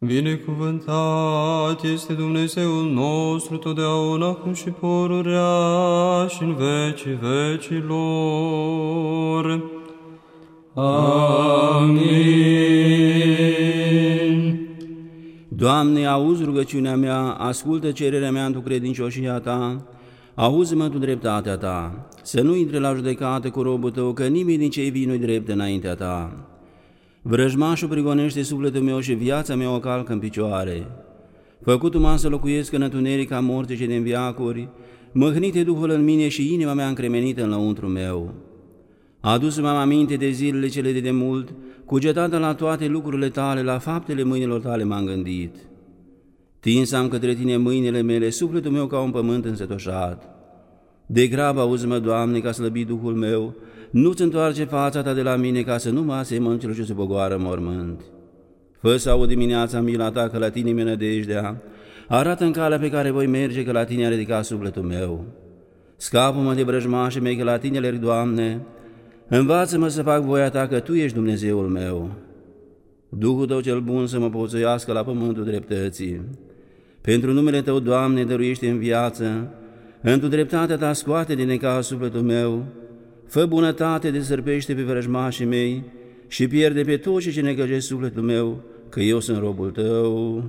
Binecuvântat este Dumnezeul nostru totdeauna, acum și pururea și în vecii vecilor. Amin. Doamne, auzi rugăciunea mea, ascultă cererea mea într credincioșia Ta, auzi-mă tu dreptatea Ta, să nu intre la judecată cu robul Tău, că nimeni din cei vii nu-i drept înaintea Ta. Vrăjmașul prigonește sufletul meu și viața mea o calcă în picioare. Făcut-mă să locuiesc în întunerica morții și din viacuri, măhnite Duhul în mine și inima mea încremenită în lăuntru meu. Adus-mă aminte de zilele cele de demult, cugetată la toate lucrurile tale, la faptele mâinilor tale m-am gândit. Tins am către tine mâinile mele, sufletul meu ca un pământ însetoșat. De grabă auzi-mă, Doamne, ca slăbit Duhul meu, nu-ți întoarce fața ta de la mine ca să nu mă asemăn celor ce se pogoară mormânt. Fă să aud dimineața mila ta că la tine mi nădejdea, arată în calea pe care voi merge că la tine a ridicat sufletul meu. Scapă-mă de vrăjmașii mei că la tine le Doamne, învață-mă să fac voia ta că Tu ești Dumnezeul meu. Duhul Tău cel bun să mă poțăiască la pământul dreptății. Pentru numele Tău, Doamne, dăruiește în viață, într-o dreptatea Ta scoate din necaz sufletul meu, Fă bunătate de sărpește pe vrăjmașii mei și pierde pe toți ce negăjesc sufletul meu, că eu sunt robul tău.